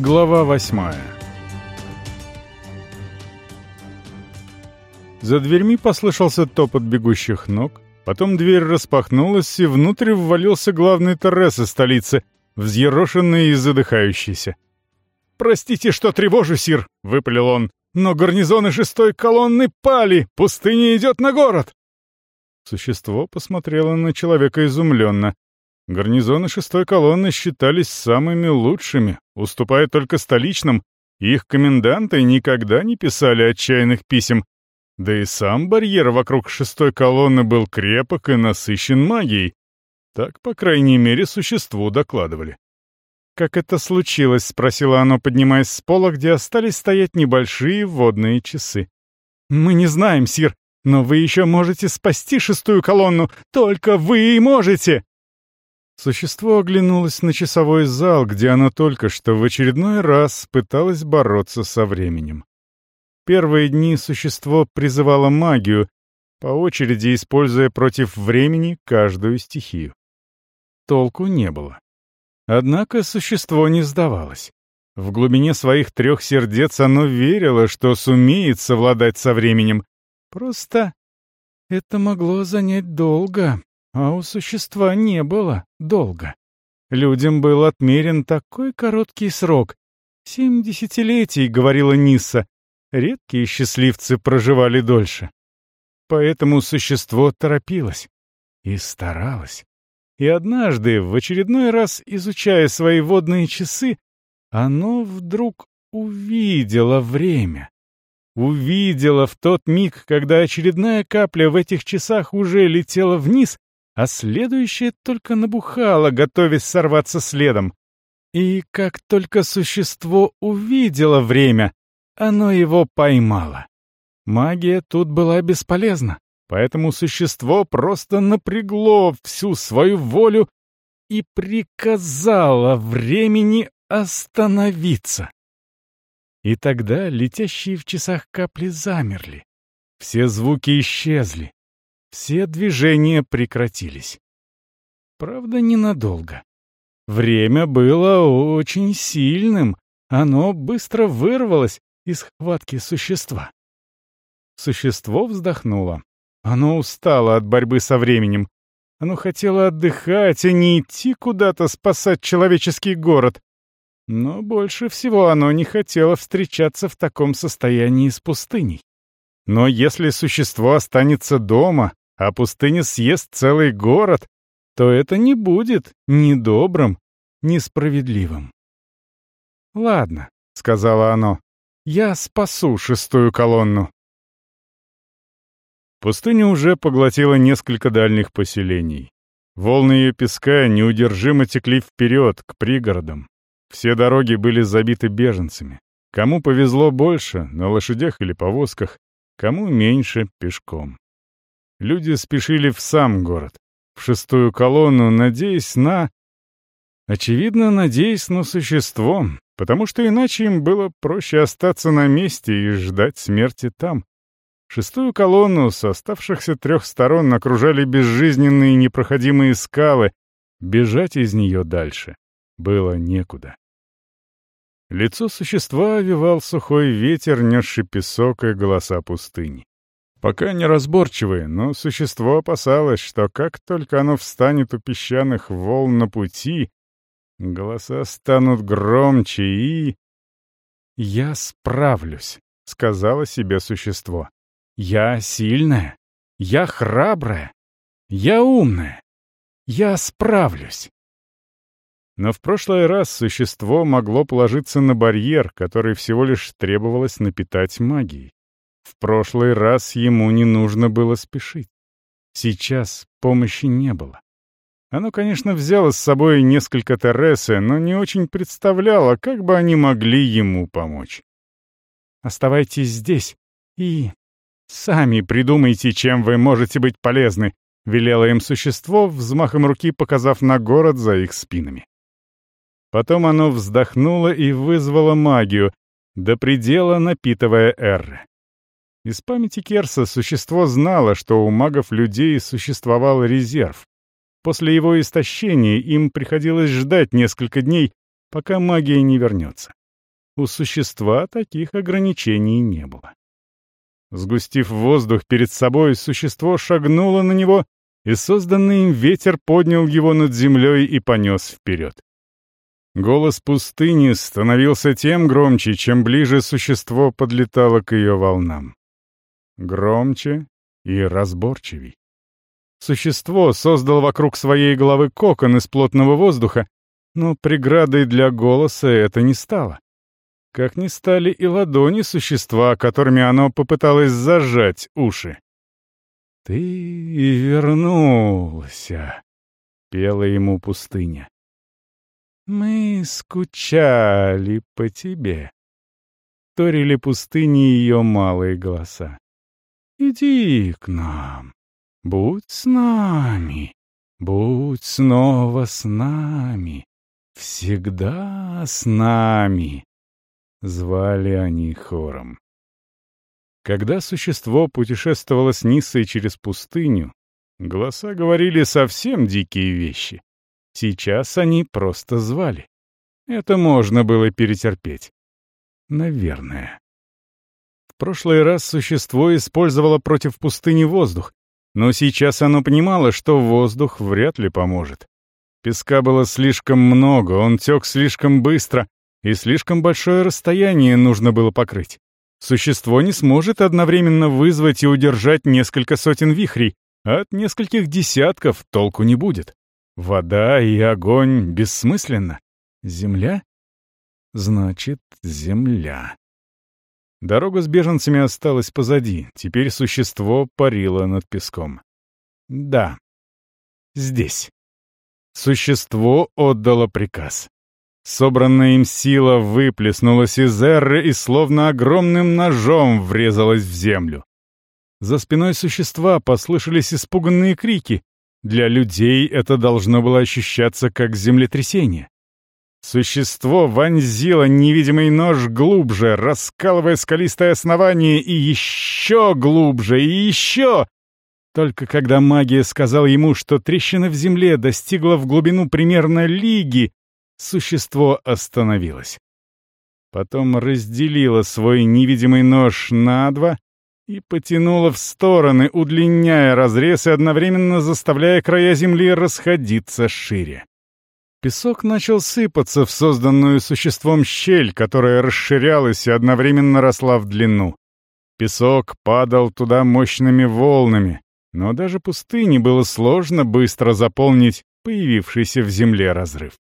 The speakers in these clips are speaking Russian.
Глава восьмая За дверьми послышался топот бегущих ног, потом дверь распахнулась, и внутрь ввалился главный Торрес из столицы, взъерошенный и задыхающийся. «Простите, что тревожу, сир!» — выпалил он. «Но гарнизоны шестой колонны пали! Пустыня идет на город!» Существо посмотрело на человека изумленно. Гарнизоны шестой колонны считались самыми лучшими, уступая только столичным, их коменданты никогда не писали отчаянных писем. Да и сам барьер вокруг шестой колонны был крепок и насыщен магией. Так, по крайней мере, существу докладывали. «Как это случилось?» — спросило оно, поднимаясь с пола, где остались стоять небольшие водные часы. «Мы не знаем, Сир, но вы еще можете спасти шестую колонну, только вы и можете!» Существо оглянулось на часовой зал, где оно только что в очередной раз пыталось бороться со временем. Первые дни существо призывало магию, по очереди используя против времени каждую стихию. Толку не было. Однако существо не сдавалось. В глубине своих трех сердец оно верило, что сумеет совладать со временем. Просто это могло занять долго, а у существа не было долго. Людям был отмерен такой короткий срок. Семь десятилетий, говорила Нисса. Редкие счастливцы проживали дольше. Поэтому существо торопилось и старалось. И однажды, в очередной раз изучая свои водные часы, оно вдруг увидело время. Увидело в тот миг, когда очередная капля в этих часах уже летела вниз, а следующее только набухало, готовясь сорваться следом. И как только существо увидело время, оно его поймало. Магия тут была бесполезна, поэтому существо просто напрягло всю свою волю и приказало времени остановиться. И тогда летящие в часах капли замерли. Все звуки исчезли. Все движения прекратились. Правда, ненадолго. Время было очень сильным, оно быстро вырвалось из хватки существа. Существо вздохнуло. Оно устало от борьбы со временем. Оно хотело отдыхать, а не идти куда-то спасать человеческий город. Но больше всего оно не хотело встречаться в таком состоянии с пустыней. Но если существо останется дома, а пустыня съест целый город, то это не будет ни добрым, ни справедливым. «Ладно», — сказала оно, — «я спасу шестую колонну». Пустыня уже поглотила несколько дальних поселений. Волны ее песка неудержимо текли вперед, к пригородам. Все дороги были забиты беженцами. Кому повезло больше, на лошадях или повозках, кому меньше, пешком. Люди спешили в сам город, в шестую колонну, надеясь на... Очевидно, надеясь на существо, потому что иначе им было проще остаться на месте и ждать смерти там. Шестую колонну с оставшихся трех сторон окружали безжизненные непроходимые скалы, бежать из нее дальше было некуда. Лицо существа овивал сухой ветер, несший песок и голоса пустыни. Пока неразборчивые, но существо опасалось, что как только оно встанет у песчаных волн на пути, голоса станут громче и... «Я справлюсь», — сказала себе существо. «Я сильная, я храбрая, я умная, я справлюсь». Но в прошлый раз существо могло положиться на барьер, который всего лишь требовалось напитать магией. В прошлый раз ему не нужно было спешить. Сейчас помощи не было. Оно, конечно, взяло с собой несколько Тересы, но не очень представляло, как бы они могли ему помочь. «Оставайтесь здесь и сами придумайте, чем вы можете быть полезны», — велело им существо, взмахом руки показав на город за их спинами. Потом оно вздохнуло и вызвало магию, до предела напитывая Эрры. Из памяти Керса существо знало, что у магов-людей существовал резерв. После его истощения им приходилось ждать несколько дней, пока магия не вернется. У существа таких ограничений не было. Сгустив воздух перед собой, существо шагнуло на него, и созданный им ветер поднял его над землей и понес вперед. Голос пустыни становился тем громче, чем ближе существо подлетало к ее волнам. Громче и разборчивей. Существо создало вокруг своей головы кокон из плотного воздуха, но преградой для голоса это не стало. Как ни стали и ладони существа, которыми оно попыталось зажать уши. «Ты вернулся», — пела ему пустыня. «Мы скучали по тебе», — торили пустыни ее малые голоса. «Иди к нам, будь с нами, будь снова с нами, всегда с нами», — звали они хором. Когда существо путешествовало с Ниссой через пустыню, голоса говорили совсем дикие вещи. Сейчас они просто звали. Это можно было перетерпеть. Наверное. Прошлый раз существо использовало против пустыни воздух, но сейчас оно понимало, что воздух вряд ли поможет. Песка было слишком много, он тек слишком быстро, и слишком большое расстояние нужно было покрыть. Существо не сможет одновременно вызвать и удержать несколько сотен вихрей, а от нескольких десятков толку не будет. Вода и огонь бессмысленно. Земля? Значит, земля. Дорога с беженцами осталась позади, теперь существо парило над песком. Да, здесь. Существо отдало приказ. Собранная им сила выплеснулась из эры и словно огромным ножом врезалась в землю. За спиной существа послышались испуганные крики. Для людей это должно было ощущаться как землетрясение. Существо вонзило невидимый нож глубже, раскалывая скалистое основание и еще глубже, и еще. Только когда магия сказала ему, что трещина в земле достигла в глубину примерно лиги, существо остановилось. Потом разделило свой невидимый нож на два и потянуло в стороны, удлиняя разрез и одновременно заставляя края земли расходиться шире. Песок начал сыпаться в созданную существом щель, которая расширялась и одновременно росла в длину. Песок падал туда мощными волнами, но даже пустыне было сложно быстро заполнить появившийся в земле разрыв.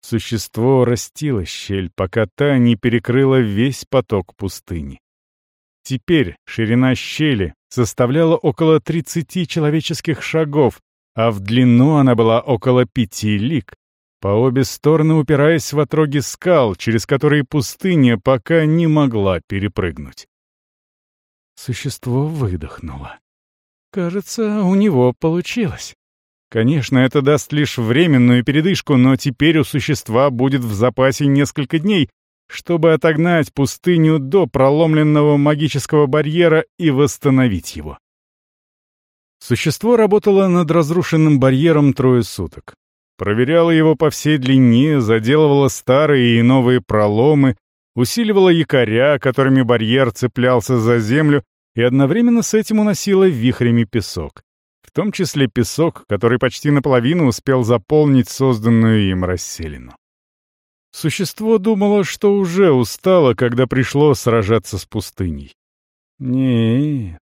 Существо растило щель, пока та не перекрыла весь поток пустыни. Теперь ширина щели составляла около 30 человеческих шагов, а в длину она была около пяти лиг, по обе стороны упираясь в отроги скал, через которые пустыня пока не могла перепрыгнуть. Существо выдохнуло. Кажется, у него получилось. Конечно, это даст лишь временную передышку, но теперь у существа будет в запасе несколько дней, чтобы отогнать пустыню до проломленного магического барьера и восстановить его. Существо работало над разрушенным барьером трое суток. Проверяло его по всей длине, заделывало старые и новые проломы, усиливало якоря, которыми барьер цеплялся за землю, и одновременно с этим уносило вихрями песок в том числе песок, который почти наполовину успел заполнить созданную им расселину. Существо думало, что уже устало, когда пришло сражаться с пустыней. Нет,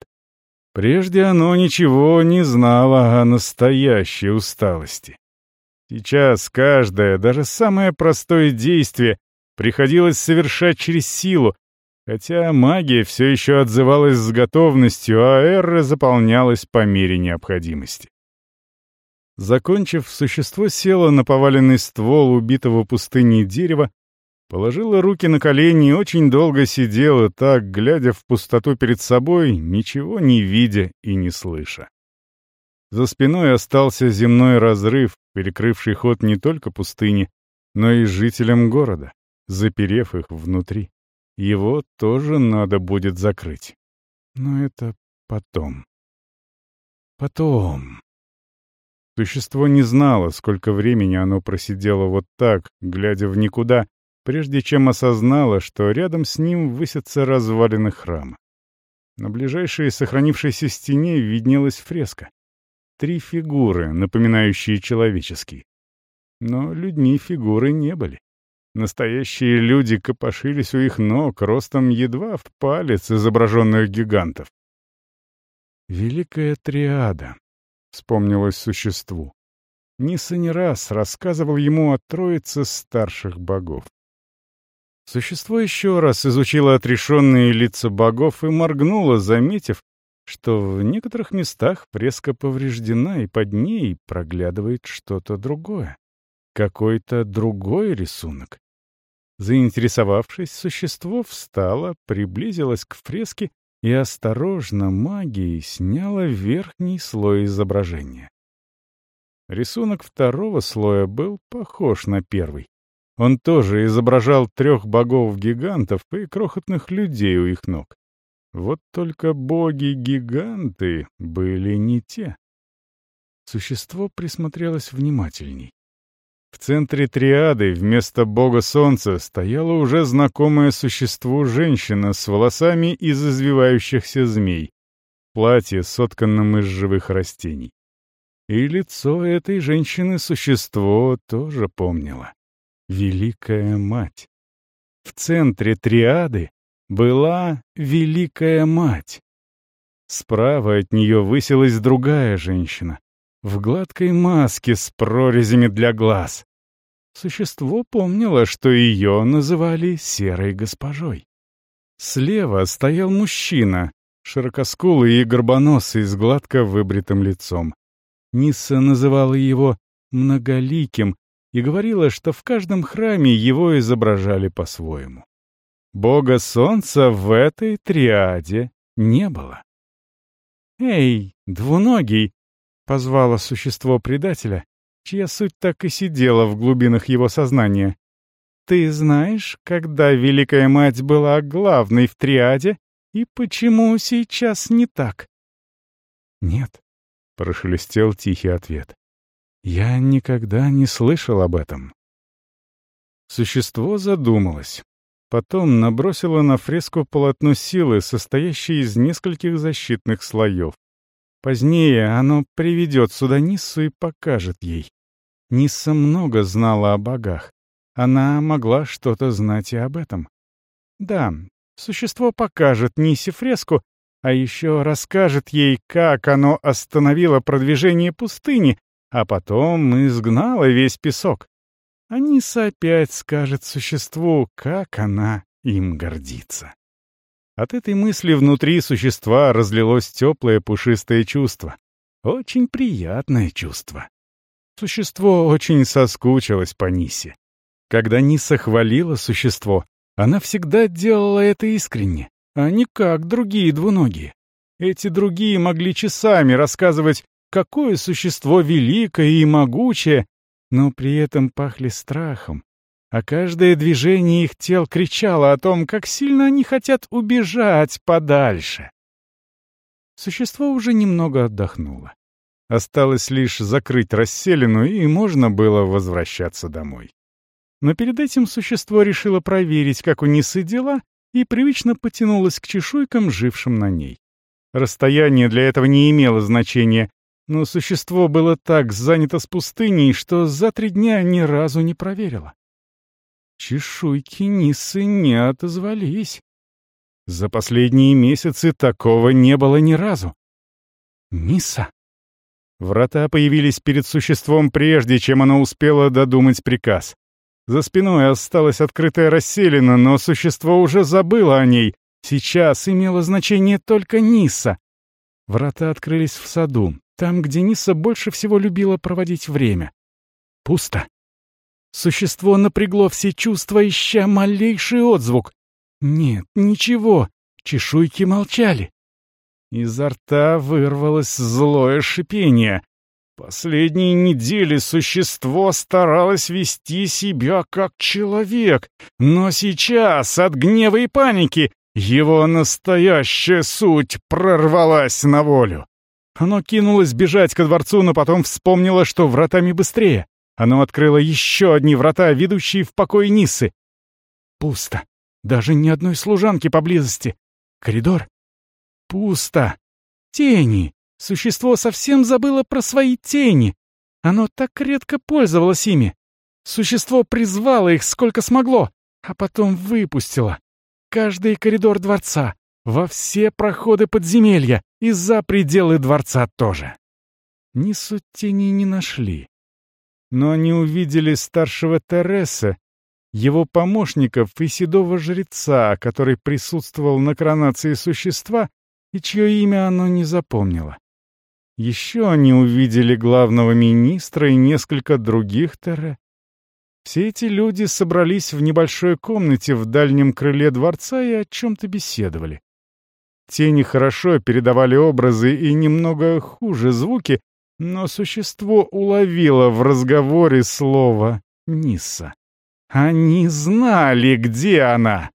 прежде оно ничего не знало о настоящей усталости. Сейчас каждое, даже самое простое действие приходилось совершать через силу, Хотя магия все еще отзывалась с готовностью, а эра заполнялась по мере необходимости. Закончив, существо село на поваленный ствол убитого пустыней дерева, положило руки на колени и очень долго сидело так, глядя в пустоту перед собой, ничего не видя и не слыша. За спиной остался земной разрыв, перекрывший ход не только пустыни, но и жителям города, заперев их внутри. Его тоже надо будет закрыть. Но это потом. Потом. Существо не знало, сколько времени оно просидело вот так, глядя в никуда, прежде чем осознала, что рядом с ним высятся развалины храма. На ближайшей сохранившейся стене виднелась фреска. Три фигуры, напоминающие человеческие. Но людьми фигуры не были. Настоящие люди копошились у их ног ростом едва в палец изображенных гигантов. «Великая триада», — вспомнилось существу. Ниса не раз рассказывал ему о троице старших богов. Существо еще раз изучило отрешенные лица богов и моргнуло, заметив, что в некоторых местах фреска повреждена, и под ней проглядывает что-то другое. Какой-то другой рисунок. Заинтересовавшись, существо встало, приблизилось к фреске и осторожно магией сняло верхний слой изображения. Рисунок второго слоя был похож на первый. Он тоже изображал трех богов-гигантов и крохотных людей у их ног. Вот только боги-гиганты были не те. Существо присмотрелось внимательней. В центре триады вместо бога солнца стояла уже знакомое существу женщина с волосами из извивающихся змей, платье, сотканном из живых растений. И лицо этой женщины существо тоже помнило. Великая Мать. В центре триады была Великая Мать. Справа от нее высилась другая женщина, в гладкой маске с прорезями для глаз. Существо помнило, что ее называли Серой Госпожой. Слева стоял мужчина, широкоскулый и горбоносый, с гладко выбритым лицом. Нисса называла его «многоликим» и говорила, что в каждом храме его изображали по-своему. Бога Солнца в этой триаде не было. «Эй, двуногий!» — позвало существо предателя, чья суть так и сидела в глубинах его сознания. «Ты знаешь, когда Великая Мать была главной в триаде, и почему сейчас не так?» «Нет», — прошелестел тихий ответ. «Я никогда не слышал об этом». Существо задумалось. Потом набросило на фреску полотно силы, состоящее из нескольких защитных слоев. Позднее оно приведет сюда Ниссу и покажет ей. Нисса много знала о богах. Она могла что-то знать и об этом. Да, существо покажет Нисе фреску, а еще расскажет ей, как оно остановило продвижение пустыни, а потом изгнало весь песок. А Ниса опять скажет существу, как она им гордится. От этой мысли внутри существа разлилось теплое пушистое чувство. Очень приятное чувство. Существо очень соскучилось по Нисе. Когда Ниса хвалила существо, она всегда делала это искренне, а не как другие двуногие. Эти другие могли часами рассказывать, какое существо великое и могучее, но при этом пахли страхом, а каждое движение их тел кричало о том, как сильно они хотят убежать подальше. Существо уже немного отдохнуло. Осталось лишь закрыть расселину, и можно было возвращаться домой. Но перед этим существо решило проверить, как у Нисы дела, и привычно потянулось к чешуйкам, жившим на ней. Расстояние для этого не имело значения, но существо было так занято с пустыней, что за три дня ни разу не проверило. Чешуйки Нисы не отозвались. За последние месяцы такого не было ни разу. Ниса. Врата появились перед существом прежде, чем оно успело додумать приказ. За спиной осталась открытая расселена, но существо уже забыло о ней. Сейчас имело значение только Ниса. Врата открылись в саду, там, где Ниса больше всего любила проводить время. Пусто. Существо напрягло все чувства, ища малейший отзвук. Нет, ничего, чешуйки молчали. Изо рта вырвалось злое шипение. Последние недели существо старалось вести себя как человек, но сейчас от гнева и паники его настоящая суть прорвалась на волю. Оно кинулось бежать ко дворцу, но потом вспомнило, что вратами быстрее. Оно открыло еще одни врата, ведущие в покой Ниссы. Пусто. Даже ни одной служанки поблизости. Коридор? Пусто. Тени. Существо совсем забыло про свои тени. Оно так редко пользовалось ими. Существо призвало их сколько смогло, а потом выпустило. Каждый коридор дворца, во все проходы подземелья и за пределы дворца тоже. Нису тени не нашли. Но они увидели старшего Тереса, его помощников и седого жреца, который присутствовал на коронации существа и чье имя оно не запомнило. Еще они увидели главного министра и несколько других Тере. Все эти люди собрались в небольшой комнате в дальнем крыле дворца и о чем-то беседовали. Тени хорошо передавали образы и немного хуже звуки, но существо уловило в разговоре слово «Нисса». Они знали, где она.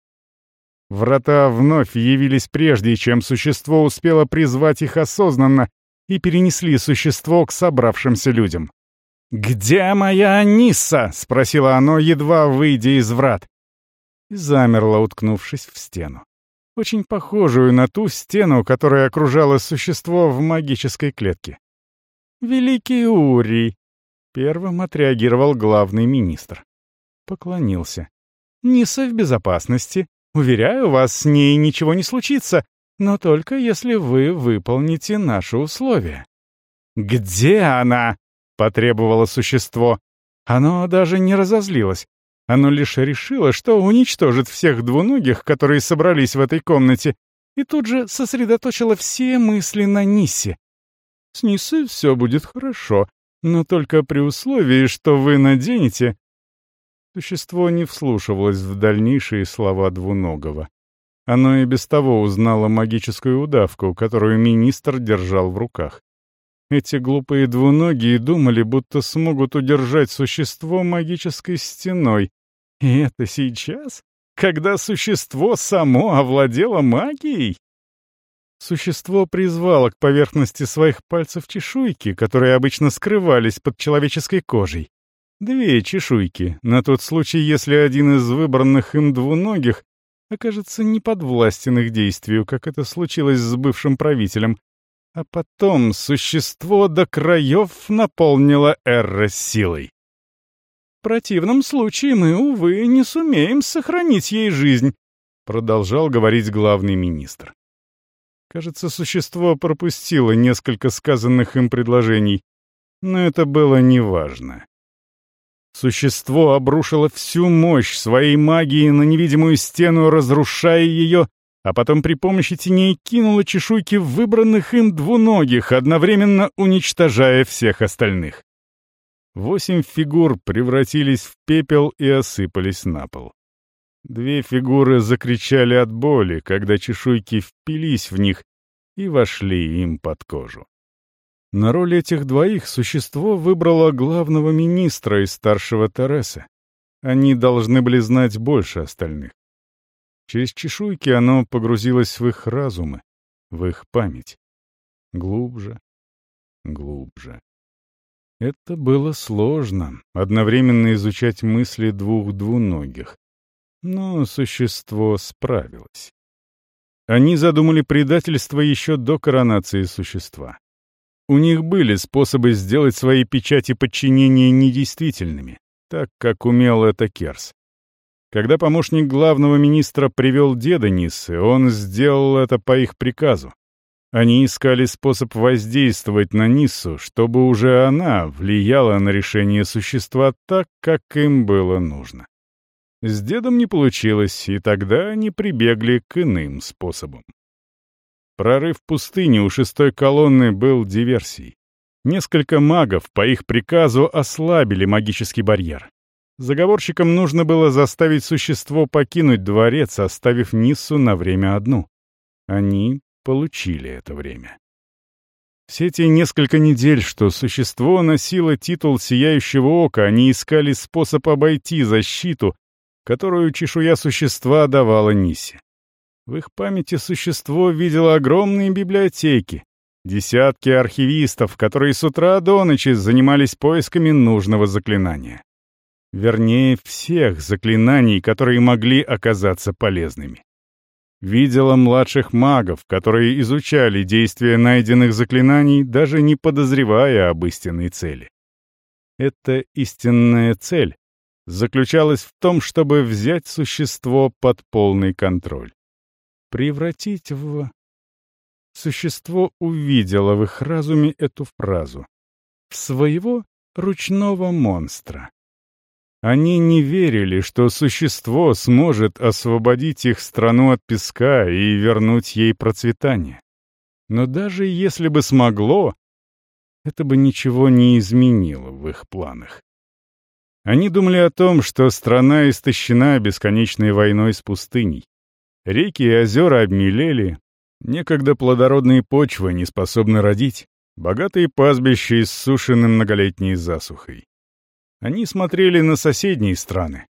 Врата вновь явились прежде, чем существо успело призвать их осознанно и перенесли существо к собравшимся людям. «Где моя Анисса?» — спросило оно, едва выйдя из врат. И замерло, уткнувшись в стену. Очень похожую на ту стену, которая окружала существо в магической клетке. «Великий Урий!» — первым отреагировал главный министр. Поклонился. «Ниса в безопасности. Уверяю вас, с ней ничего не случится, но только если вы выполните наши условия». «Где она?» — потребовало существо. Оно даже не разозлилось. Оно лишь решило, что уничтожит всех двуногих, которые собрались в этой комнате, и тут же сосредоточило все мысли на Ниссе. «С Ниссой все будет хорошо, но только при условии, что вы наденете...» Существо не вслушивалось в дальнейшие слова двуногого. Оно и без того узнало магическую удавку, которую министр держал в руках. Эти глупые двуногие думали, будто смогут удержать существо магической стеной. И это сейчас? Когда существо само овладело магией? Существо призвало к поверхности своих пальцев чешуйки, которые обычно скрывались под человеческой кожей. Две чешуйки, на тот случай, если один из выбранных им двуногих окажется неподвластен их действию, как это случилось с бывшим правителем, а потом существо до краев наполнило Эрра силой. Противном случае мы, увы, не сумеем сохранить ей жизнь, продолжал говорить главный министр. Кажется, существо пропустило несколько сказанных им предложений, но это было неважно. Существо обрушило всю мощь своей магии на невидимую стену, разрушая ее а потом при помощи теней кинула чешуйки выбранных им двуногих, одновременно уничтожая всех остальных. Восемь фигур превратились в пепел и осыпались на пол. Две фигуры закричали от боли, когда чешуйки впились в них и вошли им под кожу. На роль этих двоих существо выбрало главного министра и старшего Тереса. Они должны были знать больше остальных. Через чешуйки оно погрузилось в их разумы, в их память. Глубже, глубже. Это было сложно, одновременно изучать мысли двух двуногих. Но существо справилось. Они задумали предательство еще до коронации существа. У них были способы сделать свои печати подчинения недействительными, так как умел это Керс. Когда помощник главного министра привел деда Ниссы, он сделал это по их приказу. Они искали способ воздействовать на Ниссу, чтобы уже она влияла на решение существа так, как им было нужно. С дедом не получилось, и тогда они прибегли к иным способам. Прорыв пустыни у шестой колонны был диверсией. Несколько магов по их приказу ослабили магический барьер. Заговорщикам нужно было заставить существо покинуть дворец, оставив Ниссу на время одну. Они получили это время. Все те несколько недель, что существо носило титул Сияющего Ока, они искали способ обойти защиту, которую чешуя существа давала Ниссе. В их памяти существо видело огромные библиотеки, десятки архивистов, которые с утра до ночи занимались поисками нужного заклинания. Вернее, всех заклинаний, которые могли оказаться полезными. Видела младших магов, которые изучали действия найденных заклинаний, даже не подозревая об истинной цели. Эта истинная цель заключалась в том, чтобы взять существо под полный контроль. Превратить в... Существо увидело в их разуме эту фразу. В своего ручного монстра. Они не верили, что существо сможет освободить их страну от песка и вернуть ей процветание. Но даже если бы смогло, это бы ничего не изменило в их планах. Они думали о том, что страна истощена бесконечной войной с пустыней. Реки и озера обмелели, некогда плодородные почвы не способны родить, богатые пастбища иссушены многолетней засухой. Они смотрели на соседние страны.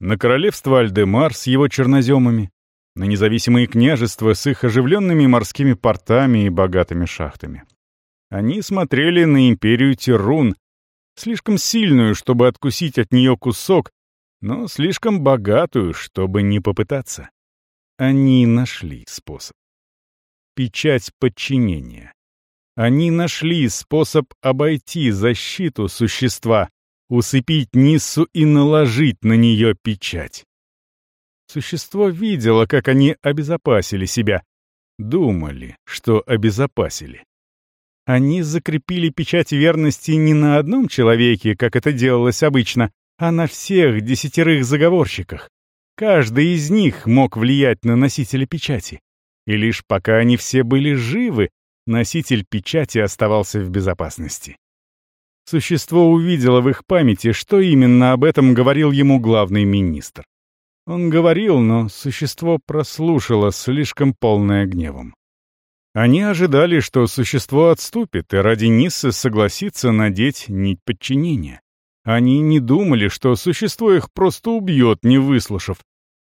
На королевство Альдемар с его черноземами, на независимые княжества с их оживленными морскими портами и богатыми шахтами. Они смотрели на империю Тирун, слишком сильную, чтобы откусить от нее кусок, но слишком богатую, чтобы не попытаться. Они нашли способ. Печать подчинения. Они нашли способ обойти защиту существа, усыпить Ниссу и наложить на нее печать. Существо видело, как они обезопасили себя. Думали, что обезопасили. Они закрепили печать верности не на одном человеке, как это делалось обычно, а на всех десятерых заговорщиках. Каждый из них мог влиять на носителя печати. И лишь пока они все были живы, носитель печати оставался в безопасности. Существо увидело в их памяти, что именно об этом говорил ему главный министр. Он говорил, но существо прослушало, слишком полное гневом. Они ожидали, что существо отступит и ради Ниссы согласится надеть нить подчинения. Они не думали, что существо их просто убьет, не выслушав.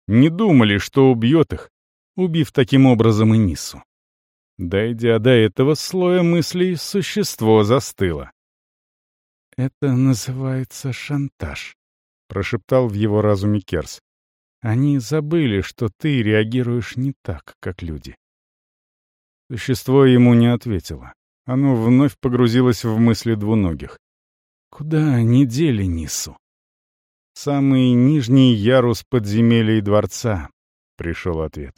Не думали, что убьет их, убив таким образом и Ниссу. Дойдя до этого слоя мыслей, существо застыло. «Это называется шантаж», — прошептал в его разуме Керс. «Они забыли, что ты реагируешь не так, как люди». Существо ему не ответило. Оно вновь погрузилось в мысли двуногих. «Куда они дели Нису?» «Самый нижний ярус подземелий дворца», — пришел ответ.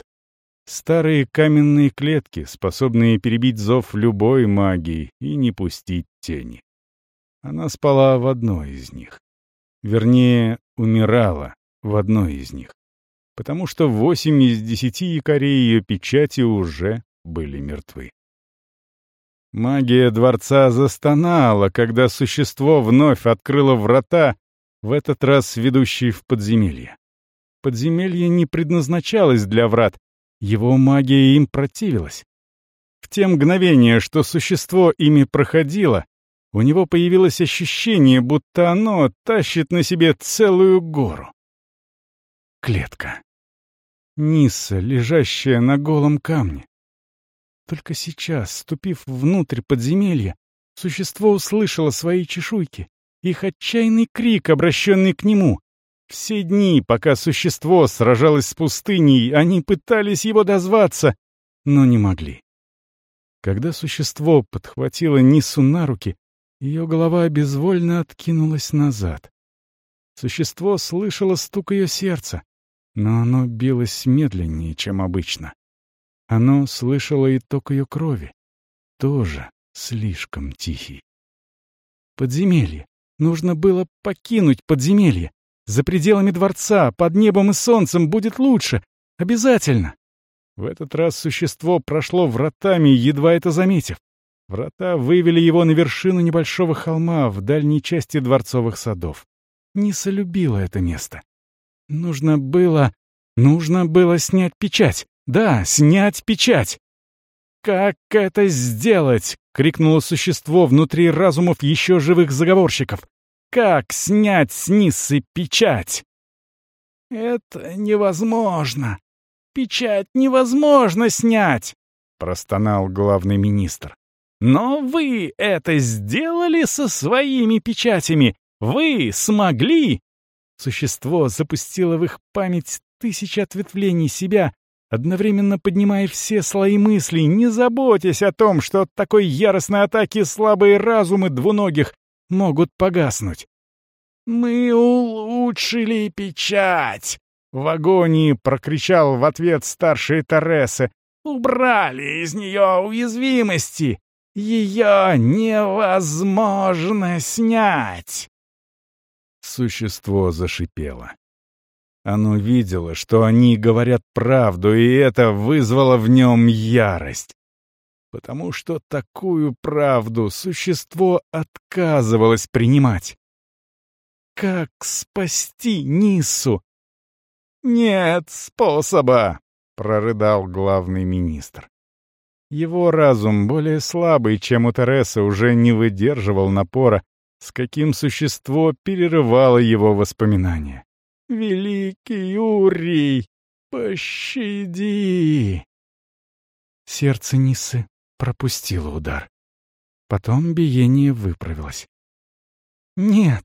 «Старые каменные клетки, способные перебить зов любой магии и не пустить тени». Она спала в одной из них. Вернее, умирала в одной из них. Потому что восемь из десяти якорей ее печати уже были мертвы. Магия дворца застонала, когда существо вновь открыло врата, в этот раз ведущие в подземелье. Подземелье не предназначалось для врат, его магия им противилась. В те мгновения, что существо ими проходило, у него появилось ощущение, будто оно тащит на себе целую гору. Клетка. Нисса, лежащая на голом камне. Только сейчас, ступив внутрь подземелья, существо услышало свои чешуйки, их отчаянный крик, обращенный к нему. Все дни, пока существо сражалось с пустыней, они пытались его дозваться, но не могли. Когда существо подхватило Нису на руки, ее голова безвольно откинулась назад. Существо слышало стук ее сердца, но оно билось медленнее, чем обычно. Оно слышало и ток ее крови, тоже слишком тихий. Подземелье. Нужно было покинуть подземелье. За пределами дворца, под небом и солнцем будет лучше. Обязательно. В этот раз существо прошло вратами, едва это заметив. Врата вывели его на вершину небольшого холма в дальней части дворцовых садов. Ниса любила это место. Нужно было... Нужно было снять печать. Да, снять печать. «Как это сделать?» — крикнуло существо внутри разумов еще живых заговорщиков. «Как снять с Ниссы печать?» «Это невозможно. Печать невозможно снять!» — простонал главный министр. Но вы это сделали со своими печатями. Вы смогли. Существо запустило в их память тысячи ответвлений себя, одновременно поднимая все слои мыслей, не заботясь о том, что от такой яростной атаки слабые разумы двуногих могут погаснуть. «Мы улучшили печать!» — в агонии прокричал в ответ старший Тереса. «Убрали из нее уязвимости! Ее невозможно снять!» Существо зашипело. Оно видело, что они говорят правду, и это вызвало в нем ярость. Потому что такую правду существо отказывалось принимать. Как спасти Ниссу? «Нет способа», — прорыдал главный министр. Его разум, более слабый, чем у Тересы, уже не выдерживал напора, с каким существо перерывало его воспоминания. «Великий Урий, пощади!» Сердце Нисы пропустило удар. Потом биение выправилось. «Нет,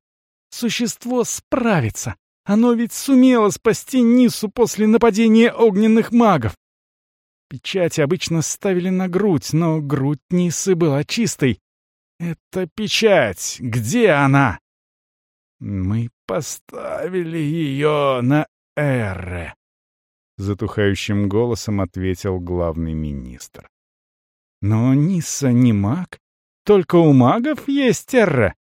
существо справится. Оно ведь сумело спасти Нису после нападения огненных магов. Печать обычно ставили на грудь, но грудь Нисы была чистой. Это печать. Где она? Мы поставили ее на Эре. Затухающим голосом ответил главный министр. Но Ниса не маг. Только у магов есть Эре.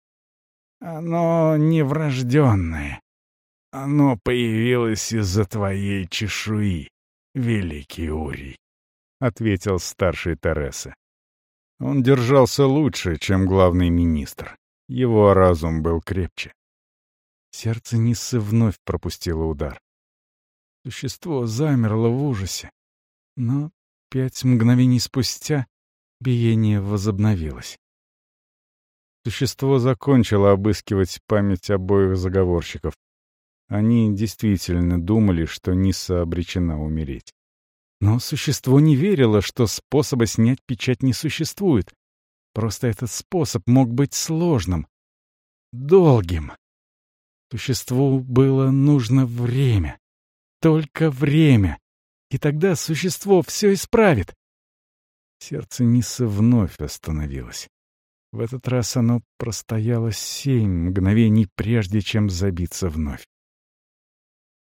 Оно не врожденное. Оно появилось из-за твоей чешуи, великий Урий, — ответил старший Тереса. Он держался лучше, чем главный министр. Его разум был крепче. Сердце Ниссы вновь пропустило удар. Существо замерло в ужасе. Но пять мгновений спустя биение возобновилось. Существо закончило обыскивать память обоих заговорщиков. Они действительно думали, что Ниса обречена умереть. Но существо не верило, что способа снять печать не существует. Просто этот способ мог быть сложным, долгим. Существу было нужно время. Только время. И тогда существо все исправит. Сердце Ниса вновь остановилось. В этот раз оно простояло семь мгновений, прежде чем забиться вновь.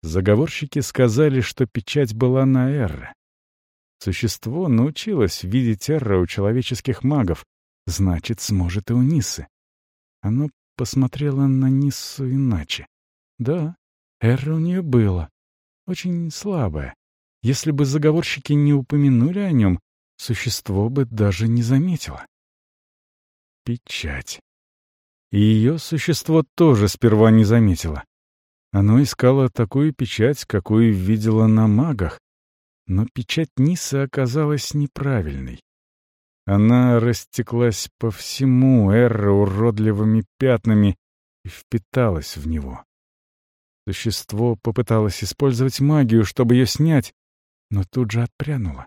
Заговорщики сказали, что печать была на Эрре. Существо научилось видеть Эрра у человеческих магов, значит, сможет и у Нисы. Оно посмотрело на Ниссу иначе. Да, Эрра у нее было. Очень слабое. Если бы заговорщики не упомянули о нем, существо бы даже не заметило. Печать. И ее существо тоже сперва не заметило. Оно искало такую печать, какую видело на магах, но печать Ниса оказалась неправильной. Она растеклась по всему Эрра уродливыми пятнами и впиталась в него. Существо попыталось использовать магию, чтобы ее снять, но тут же отпрянуло.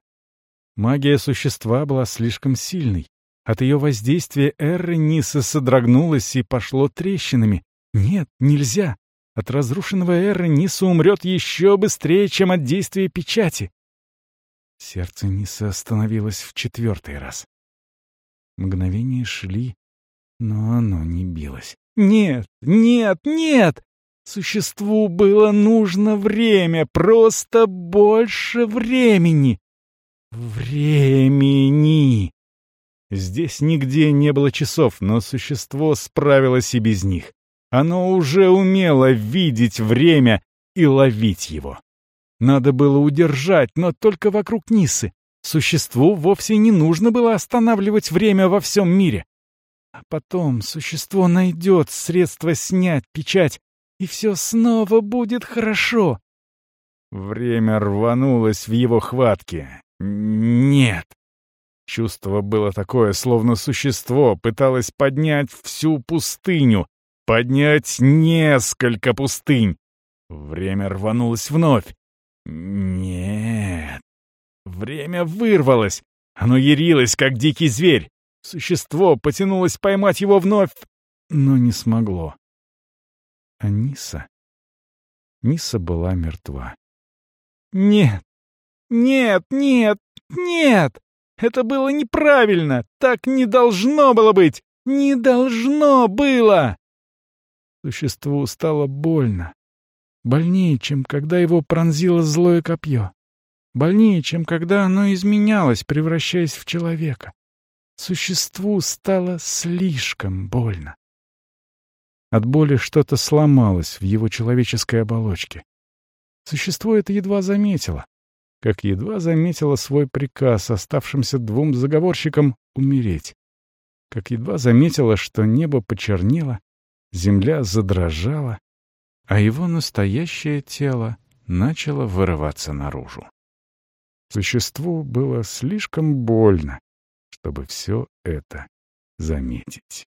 Магия существа была слишком сильной. От ее воздействия Эрра Ниса содрогнулась и пошло трещинами. Нет, нельзя. От разрушенного Эры Ниса умрет еще быстрее, чем от действия печати. Сердце Ниса остановилось в четвертый раз. Мгновения шли, но оно не билось. «Нет, нет, нет! Существу было нужно время, просто больше времени! Времени!» Здесь нигде не было часов, но существо справилось и без них. Оно уже умело видеть время и ловить его. Надо было удержать, но только вокруг Нисы. Существу вовсе не нужно было останавливать время во всем мире. А потом существо найдет средство снять печать, и все снова будет хорошо. Время рванулось в его хватке. Нет. Чувство было такое, словно существо пыталось поднять всю пустыню, поднять несколько пустынь. Время рванулось вновь. Нет. Время вырвалось. Оно ярилось, как дикий зверь. Существо потянулось поймать его вновь, но не смогло. Аниса Ниса была мертва. «Нет! Нет! Нет! Нет! Это было неправильно! Так не должно было быть! Не должно было!» Существу стало больно. Больнее, чем когда его пронзило злое копье. Больнее, чем когда оно изменялось, превращаясь в человека. Существу стало слишком больно. От боли что-то сломалось в его человеческой оболочке. Существо это едва заметило, как едва заметило свой приказ оставшимся двум заговорщикам умереть, как едва заметило, что небо почернело, земля задрожала, а его настоящее тело начало вырываться наружу. Существу было слишком больно, чтобы все это заметить.